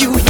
you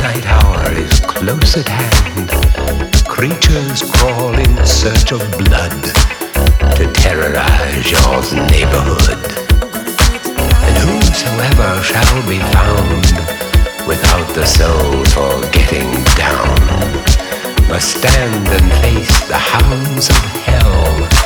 midnight hour is close at hand. Creatures crawl in search of blood to terrorize your neighborhood. And whosoever shall be found without the soul for getting down must stand and face the hounds of hell